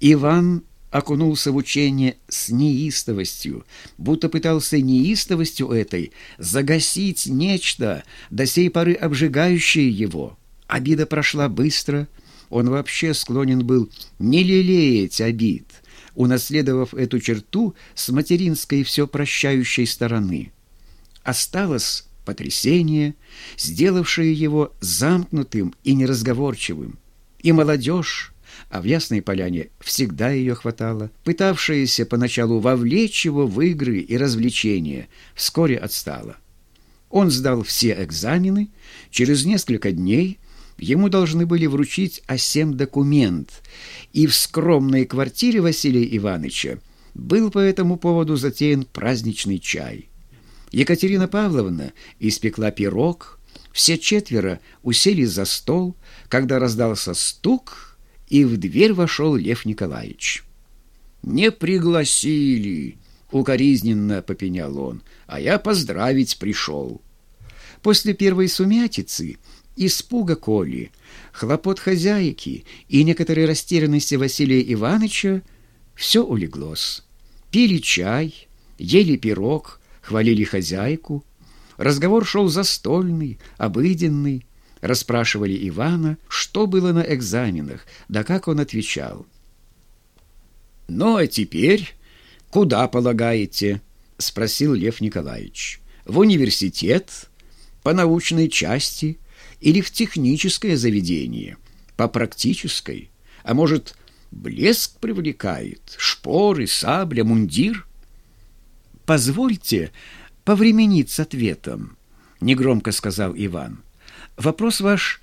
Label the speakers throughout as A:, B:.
A: Иван окунулся в учение с неистовостью, будто пытался неистовостью этой загасить нечто, до сей поры обжигающее его. Обида прошла быстро, он вообще склонен был не лелеять обид, унаследовав эту черту с материнской все прощающей стороны. Осталось потрясение, сделавшее его замкнутым и неразговорчивым, и молодежь, а в Ясной Поляне всегда ее хватало, пытавшаяся поначалу вовлечь его в игры и развлечения, вскоре отстала. Он сдал все экзамены, через несколько дней ему должны были вручить осем документ, и в скромной квартире Василия Ивановича был по этому поводу затеян праздничный чай. Екатерина Павловна испекла пирог, все четверо усели за стол, когда раздался стук — и в дверь вошел Лев Николаевич. «Не пригласили!» — укоризненно попенял он, «а я поздравить пришел». После первой сумятицы, испуга Коли, хлопот хозяйки и некоторой растерянности Василия Ивановича все улеглось. Пили чай, ели пирог, хвалили хозяйку. Разговор шел застольный, обыденный, Расспрашивали Ивана, что было на экзаменах, да как он отвечал. «Ну, а теперь куда полагаете?» — спросил Лев Николаевич. «В университет, по научной части или в техническое заведение, по практической? А может, блеск привлекает, шпоры, сабля, мундир?» «Позвольте повременить с ответом», — негромко сказал Иван. Вопрос ваш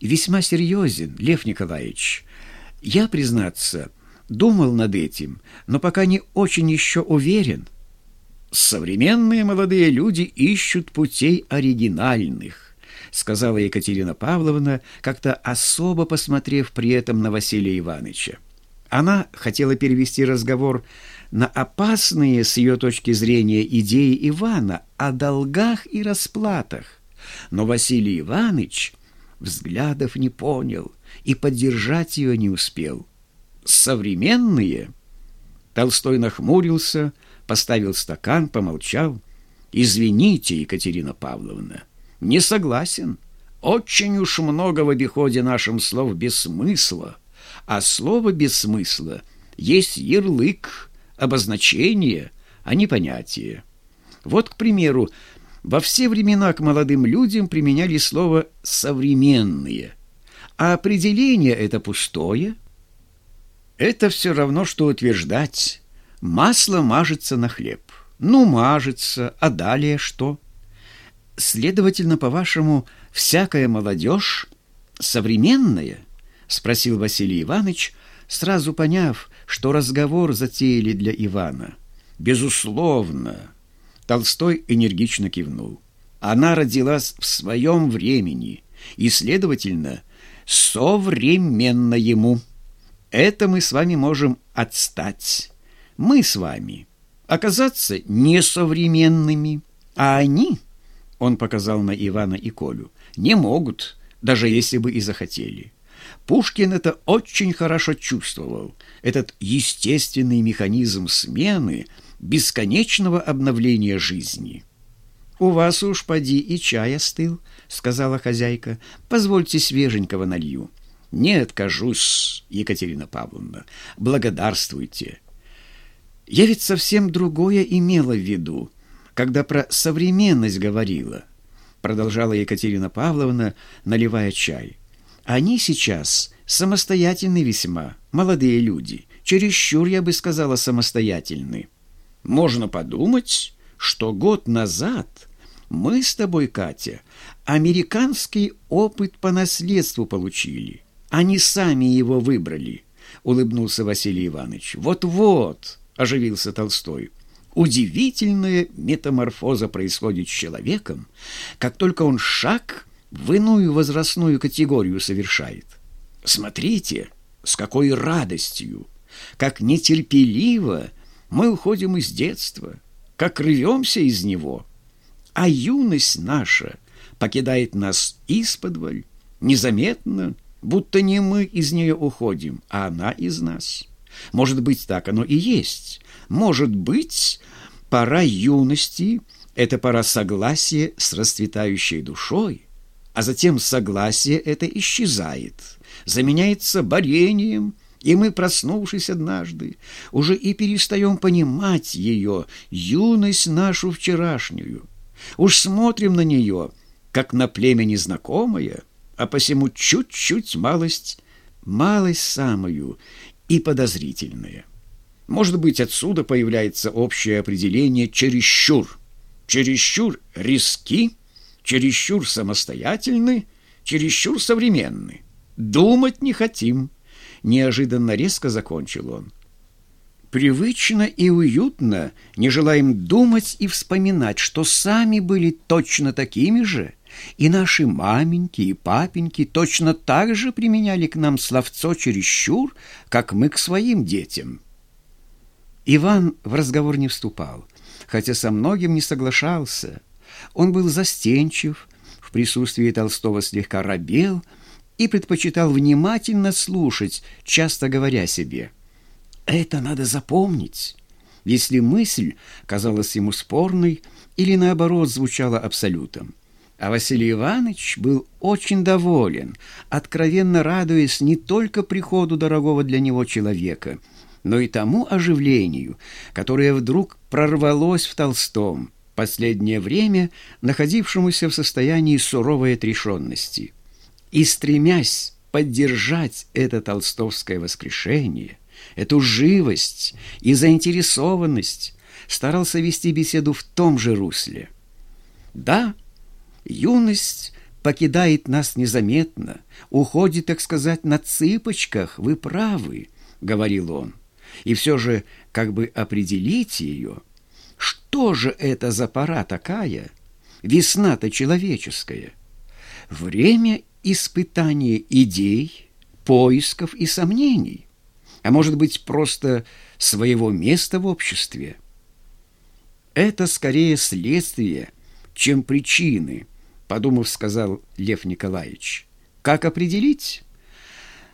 A: весьма серьезен, Лев Николаевич. Я, признаться, думал над этим, но пока не очень еще уверен. Современные молодые люди ищут путей оригинальных, сказала Екатерина Павловна, как-то особо посмотрев при этом на Василия Ивановича. Она хотела перевести разговор на опасные с ее точки зрения идеи Ивана о долгах и расплатах. Но Василий Иванович взглядов не понял и поддержать ее не успел. Современные? Толстой нахмурился, поставил стакан, помолчал. «Извините, Екатерина Павловна, не согласен. Очень уж много в обиходе нашим слов без смысла, а слово без смысла есть ярлык, обозначение, а не понятие. Вот, к примеру, во все времена к молодым людям применяли слово «современные», а определение это пустое. Это все равно, что утверждать «масло мажется на хлеб». Ну, мажется, а далее что? Следовательно, по-вашему, всякая молодежь современная? Спросил Василий Иванович, сразу поняв, что разговор затеяли для Ивана. Безусловно, Толстой энергично кивнул. Она родилась в своем времени и, следовательно, современно ему. Это мы с вами можем отстать. Мы с вами оказаться несовременными, а они, он показал на Ивана и Колю, не могут, даже если бы и захотели. Пушкин это очень хорошо чувствовал, этот естественный механизм смены – бесконечного обновления жизни. «У вас уж поди и чай остыл», — сказала хозяйка. «Позвольте свеженького налью». «Не откажусь, Екатерина Павловна. Благодарствуйте». «Я ведь совсем другое имела в виду, когда про современность говорила», — продолжала Екатерина Павловна, наливая чай. «Они сейчас самостоятельны весьма, молодые люди, чересчур, я бы сказала, самостоятельны». Можно подумать, что год назад мы с тобой, Катя, американский опыт по наследству получили. Они сами его выбрали, улыбнулся Василий Иванович. Вот-вот, оживился Толстой. Удивительная метаморфоза происходит с человеком, как только он шаг в иную возрастную категорию совершает. Смотрите, с какой радостью, как нетерпеливо мы уходим из детства, как рвемся из него, а юность наша покидает нас исподволь, незаметно, будто не мы из нее уходим, а она из нас. Может быть, так оно и есть. Может быть, пора юности — это пора согласия с расцветающей душой, а затем согласие это исчезает, заменяется борением, и мы, проснувшись однажды, уже и перестаем понимать ее, юность нашу вчерашнюю. Уж смотрим на нее, как на племя незнакомое, а посему чуть-чуть малость, малость самую и подозрительная. Может быть, отсюда появляется общее определение «чересчур», чересчур риски, чересчур самостоятельны, чересчур современны. Думать не хотим. Неожиданно резко закончил он. Привычно и уютно не желаем думать и вспоминать, что сами были точно такими же, и наши маменьки и папеньки точно так же применяли к нам словцо чересчур, как мы к своим детям. Иван в разговор не вступал – хотя со многим не соглашался. Он был застенчив, в присутствии Толстого слегка робел и предпочитал внимательно слушать, часто говоря себе «Это надо запомнить». Если мысль казалась ему спорной или, наоборот, звучала абсолютом. А Василий Иванович был очень доволен, откровенно радуясь не только приходу дорогого для него человека – но и тому оживлению, которое вдруг прорвалось в Толстом, последнее время находившемуся в состоянии суровой отрешенности. И стремясь поддержать это толстовское воскрешение, эту живость и заинтересованность, старался вести беседу в том же русле. Да, юность покидает нас незаметно, уходит, так сказать, на цыпочках, вы правы, — говорил он и все же как бы определить ее, что же это за пора такая, весна-то человеческая, время испытания идей, поисков и сомнений, а может быть просто своего места в обществе. Это скорее следствие, чем причины, подумав, сказал Лев Николаевич. Как определить?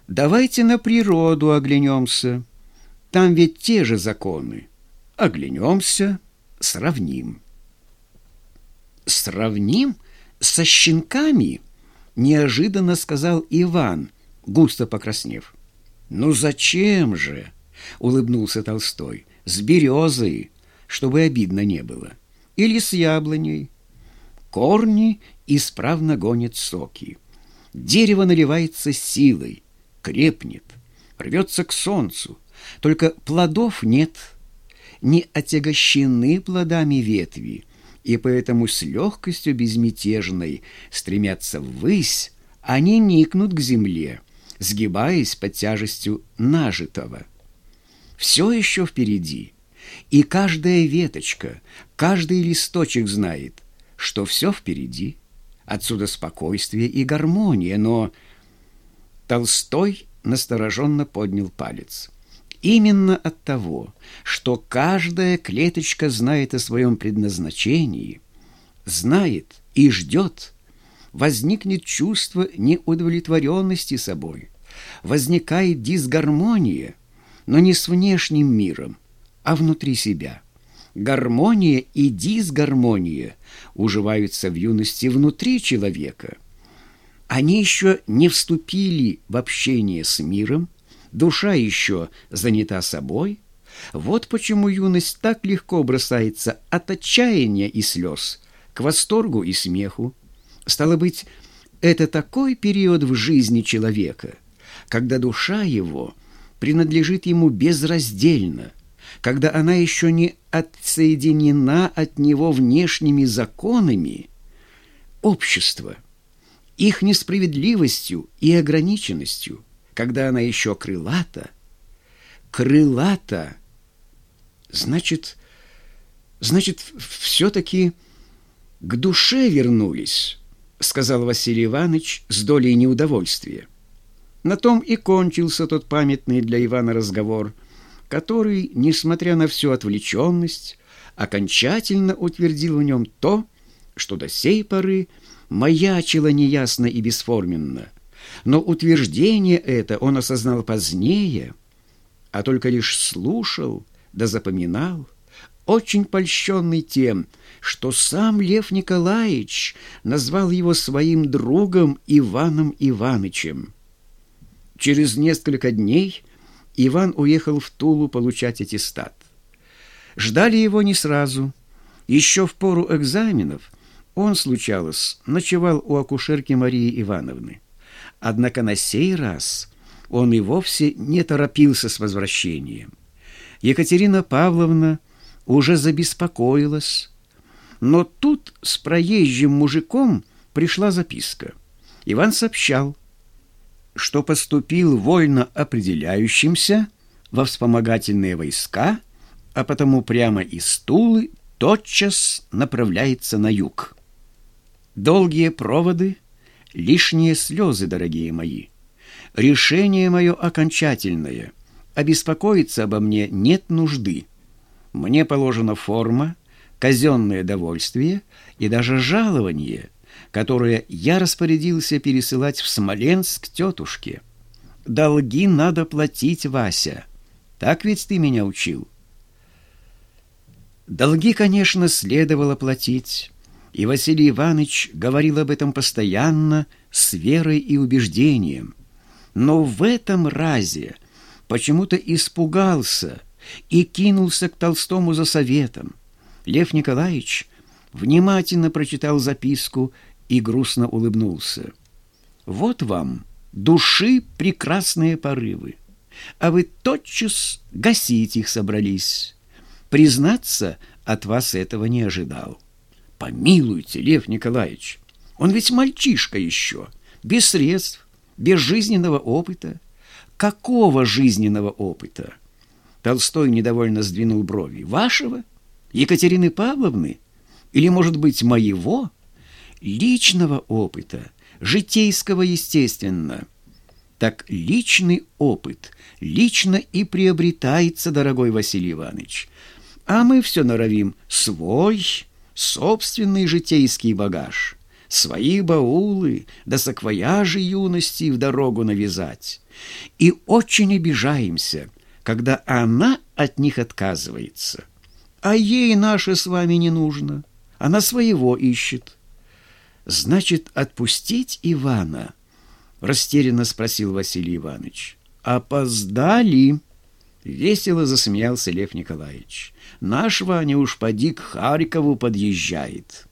A: Давайте на природу оглянемся. Там ведь те же законы. Оглянемся, сравним. Сравним со щенками? Неожиданно сказал Иван, густо покраснев. Ну зачем же? Улыбнулся Толстой. С березой, чтобы обидно не было. Или с яблоней. Корни исправно гонят соки. Дерево наливается силой, крепнет, рвется к солнцу, только плодов нет, не отягощены плодами ветви, и поэтому с легкостью безмятежной стремятся ввысь, они никнут к земле, сгибаясь под тяжестью нажитого. Все еще впереди, и каждая веточка, каждый листочек знает, что все впереди. Отсюда спокойствие и гармония, но Толстой настороженно поднял палец. Именно от того, что каждая клеточка знает о своем предназначении, знает и ждет, возникнет чувство неудовлетворенности собой, возникает дисгармония, но не с внешним миром, а внутри себя. Гармония и дисгармония уживаются в юности внутри человека. Они еще не вступили в общение с миром, душа еще занята собой. Вот почему юность так легко бросается от отчаяния и слез к восторгу и смеху. Стало быть, это такой период в жизни человека, когда душа его принадлежит ему безраздельно, когда она еще не отсоединена от него внешними законами общества, их несправедливостью и ограниченностью – когда она еще крылата. Крылата. Значит, значит, все-таки к душе вернулись, сказал Василий Иванович с долей неудовольствия. На том и кончился тот памятный для Ивана разговор, который, несмотря на всю отвлеченность, окончательно утвердил в нем то, что до сей поры маячило неясно и бесформенно – но утверждение это он осознал позднее. а только лишь слушал да запоминал, очень польщенный тем, что сам Лев Николаевич назвал его своим другом Иваном Иванычем. Через несколько дней Иван уехал в Тулу получать аттестат. Ждали его не сразу. Еще в пору экзаменов он, случалось, ночевал у акушерки Марии Ивановны. Однако на сей раз он и вовсе не торопился с возвращением. Екатерина Павловна уже забеспокоилась, но тут с проезжим мужиком пришла записка. Иван сообщал, что поступил вольно определяющимся во вспомогательные войска, а потому прямо из Тулы тотчас направляется на юг. Долгие проводы, лишние слезы, дорогие мои. Решение мое окончательное. Обеспокоиться обо мне нет нужды. Мне положена форма, казенное довольствие и даже жалование, которое я распорядился пересылать в Смоленск тетушке. Долги надо платить, Вася. Так ведь ты меня учил. Долги, конечно, следовало платить, и Василий Иванович говорил об этом постоянно с верой и убеждением. Но в этом разе почему-то испугался и кинулся к Толстому за советом. Лев Николаевич внимательно прочитал записку и грустно улыбнулся. «Вот вам души прекрасные порывы, а вы тотчас гасить их собрались. Признаться, от вас этого не ожидал. Помилуйте, Лев Николаевич, он ведь мальчишка еще, без средств, без жизненного опыта. Какого жизненного опыта?» Толстой недовольно сдвинул брови. «Вашего?» Екатерины Павловны? Или, может быть, моего? Личного опыта, житейского, естественно. Так личный опыт лично и приобретается, дорогой Василий Иванович. А мы все норовим свой, собственный житейский багаж, свои баулы да саквояжи юности в дорогу навязать. И очень обижаемся, когда она от них отказывается а ей наше с вами не нужно. Она своего ищет. Значит, отпустить Ивана? Растерянно спросил Василий Иванович. Опоздали. Весело засмеялся Лев Николаевич. Наш Ваня уж поди к Харькову подъезжает.